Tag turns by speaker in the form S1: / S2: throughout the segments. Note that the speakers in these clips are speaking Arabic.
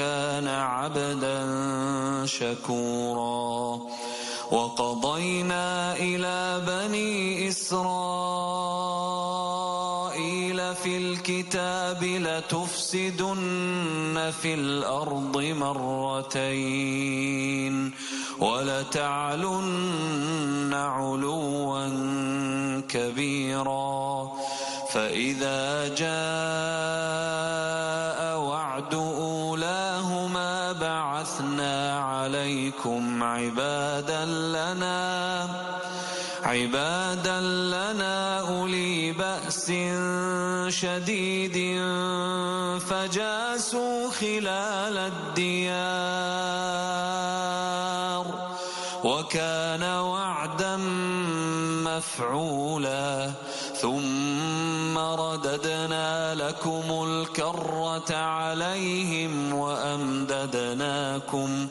S1: كان عبدا شكورا وقضينا إلى بني إسرائيل في الكتاب لتفسدن في الأرض مرتين ولتعلن علوا كبيرا فإذا جاء عبادا لنا عبادا لنا أولي بأس شديد فجاسوا خلال الديار وكان وعدا مفعولا ثم رددنا لكم الكرة عليهم وأمددناكم ۖ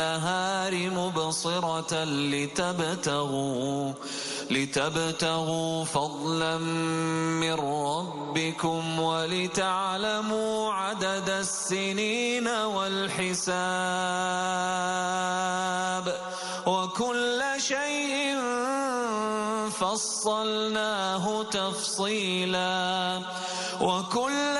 S1: النهار مبصرة لتبتغوا لتبتغوا فضلا من ربكم ولتعلموا عدد السنين والحساب وكل شيء فصلناه تفصيلا وكل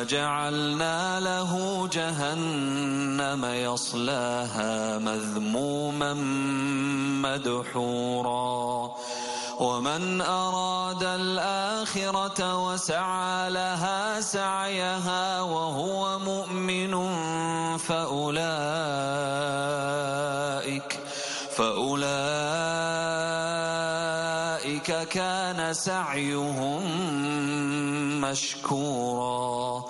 S1: وجعلنا له جهنم يصلاها مذموما مدحورا ومن أراد الآخرة وسعى لها سعيها وهو مؤمن فأولئك فأولئك كان سعيهم مشكورا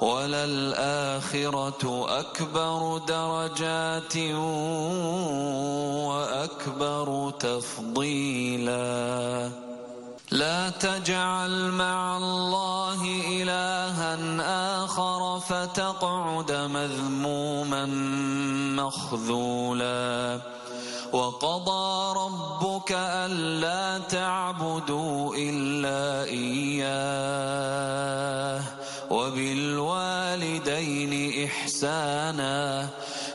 S1: وللآخرة أكبر درجات وأكبر تفضيلا لا تجعل مع الله إلها آخر فتقعد مذموما مخذولا وقضى ربك ألا تعبدوا إلا إياه وبال الوالدين إحسانا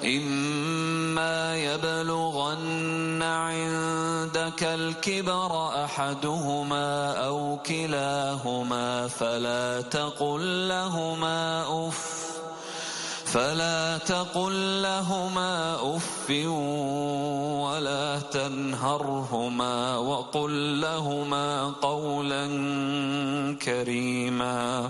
S1: إما يبلغن عندك الكبر أحدهما أو كلاهما فلا تقل لهما أف فلا تقل لهما اف ولا تنهرهما وقل لهما قولا كريما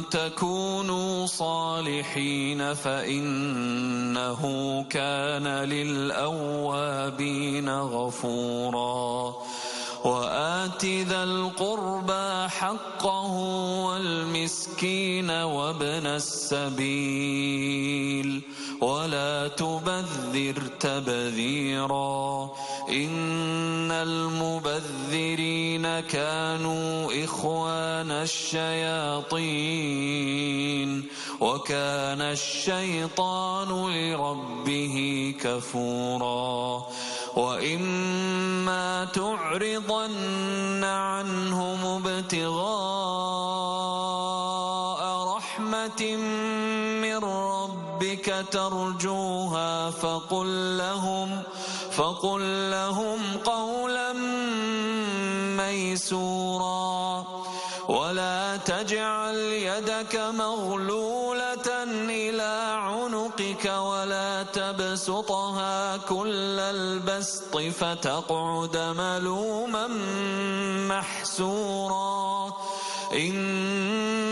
S1: تكونوا صالحين فإنه كان للأوابين غفورا وآت ذا القربى حقه والمسكين وابن السبيل ولا تبذر تبذيرا إن المبذرين كانوا إخوان الشياطين وكان الشيطان لربه كفورا وإما تعرضن عنهم ابتغاء رحمة ترجوها فقل لهم فقل لهم قولا ميسورا ولا تجعل يدك مغلولة إلى عنقك ولا تبسطها كل البسط فتقعد ملوما محسورا إن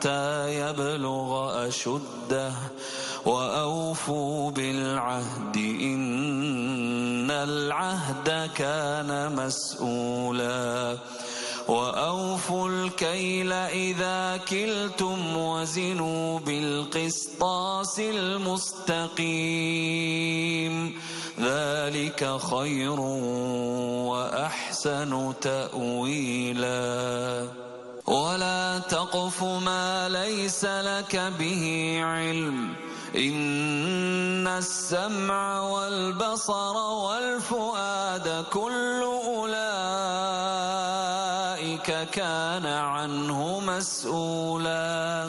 S1: حتى يبلغ أشده وأوفوا بالعهد إن العهد كان مسؤولا وأوفوا الكيل إذا كلتم وزنوا بالقسطاس المستقيم ذلك خير وأحسن تأويلاً ولا تقف ما ليس لك به علم إن السمع والبصر والفؤاد كل أولئك كان عنه مسؤولاً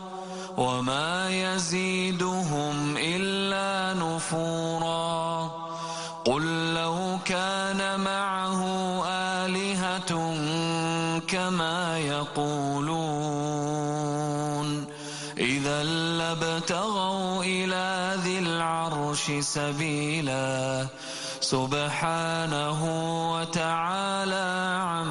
S1: وما يزيدهم إلا نفورا قل لو كان معه آلهة كما يقولون إذا لابتغوا إلى ذي العرش سبيلا سبحانه وتعالى عما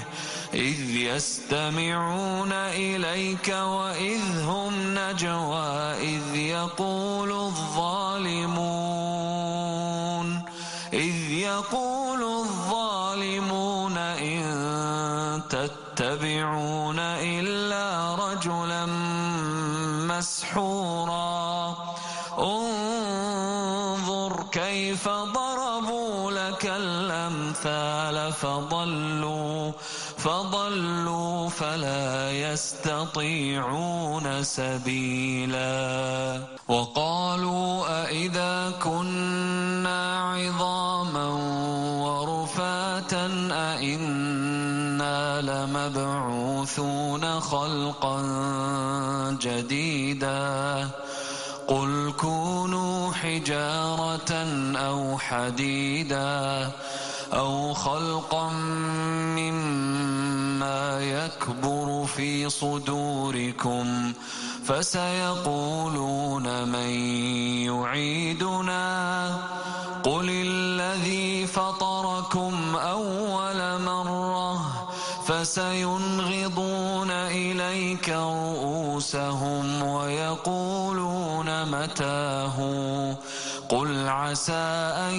S1: إذ يستمعون إليك وإذ هم نجوى إذ يقول الظالمون إذ يقول الظالمون إن تتبعون إلا رجلا مسحورا فضلوا فضلوا فلا يستطيعون سبيلا وقالوا أإذا كنا عظاما ورفاتا أإنا لمبعوثون خلقا جديدا قل كونوا حجارة أو حديدا أو خلقا مما يكبر في صدوركم فسيقولون من يعيدنا قل الذي فطركم أول مرة فسينغضون إليك رؤوسهم ويقولون متاه قل عسى أن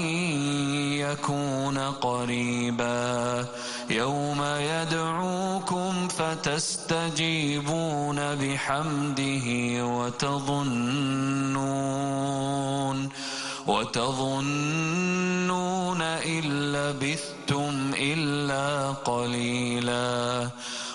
S1: يكون قريبا يوم يدعوكم فتستجيبون بحمده وتظنون وتظنون إن لبثتم إلا قليلاً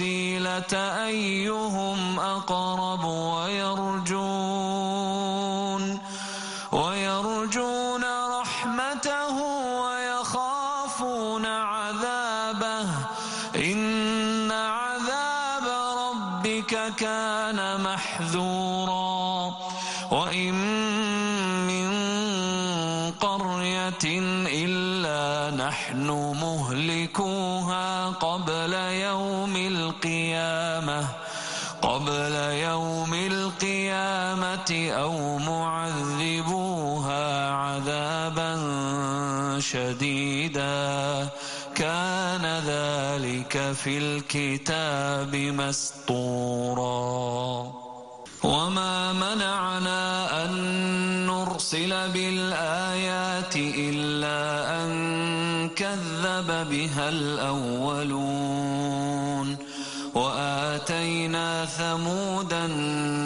S1: الوسيله ايهم اقرب ويرجو في الكتاب مسطورا وما منعنا أن نرسل بالآيات إلا أن كذب بها الأولون وآتينا ثمود النار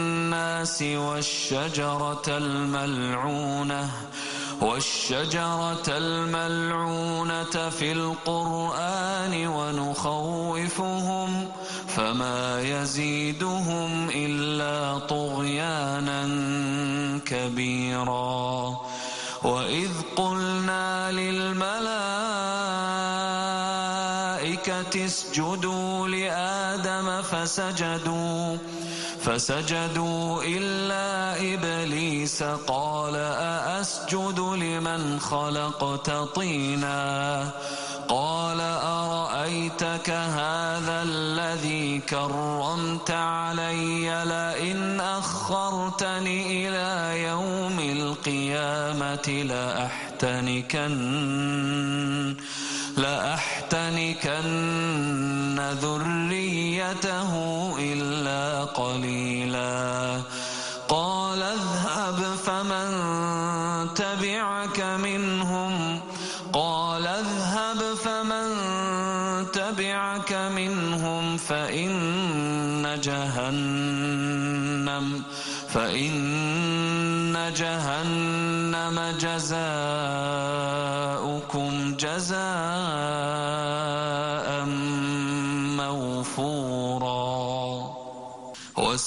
S1: الناس والشجرة الملعونة والشجرة الملعونة في القرآن ونخوفهم فما يزيدهم إلا طغيانا كبيرا وإذ قلنا للملائكة اسجدوا لآدم فسجدوا فسجدوا إلا إبليس قال أأسجد لمن خلقت طينا قال أرأيتك هذا الذي كرمت علي لئن أخرتني إلى يوم القيامة لأحتنكن لأحتنكن ذريته إلا قليلا قال اذهب فمن تبعك منهم قال اذهب فمن تبعك منهم فإن جهنم فإن جهنم جزاء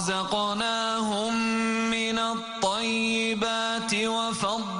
S1: رزقناهم من الطيبات وفضل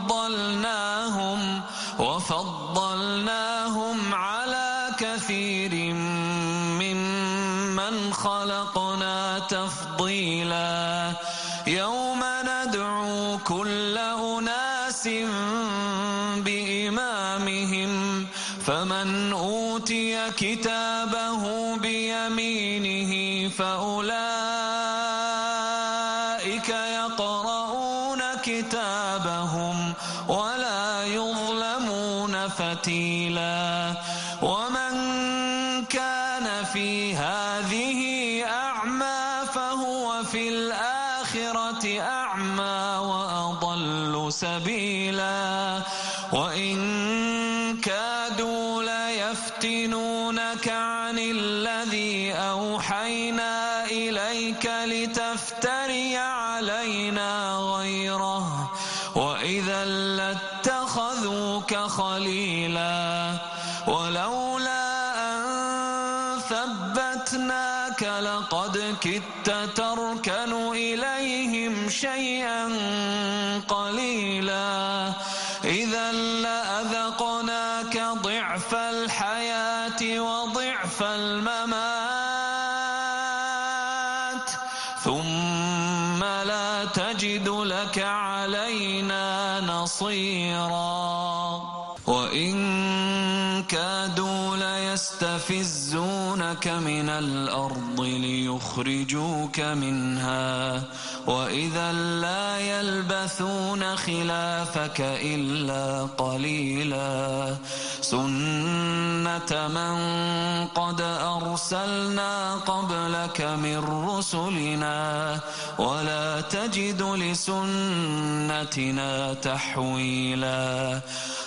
S1: يفتنونك عن الذي أوحى يخرجوك منها وإذا لا يلبثون خلافك إلا قليلا سنة من قد أرسلنا قبلك من رسلنا ولا تجد لسنتنا تحويلا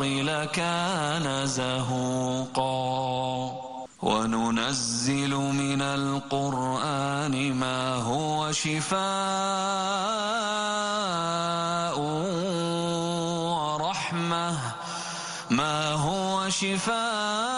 S1: الباطل كان زهوقا وننزل من القرآن ما هو شفاء ورحمة ما هو شفاء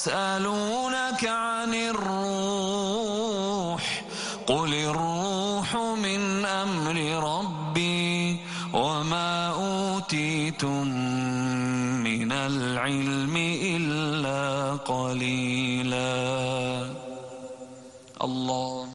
S1: يسألونك عن الروح قل الروح من أمر ربي وما أوتيتم من العلم إلا قليل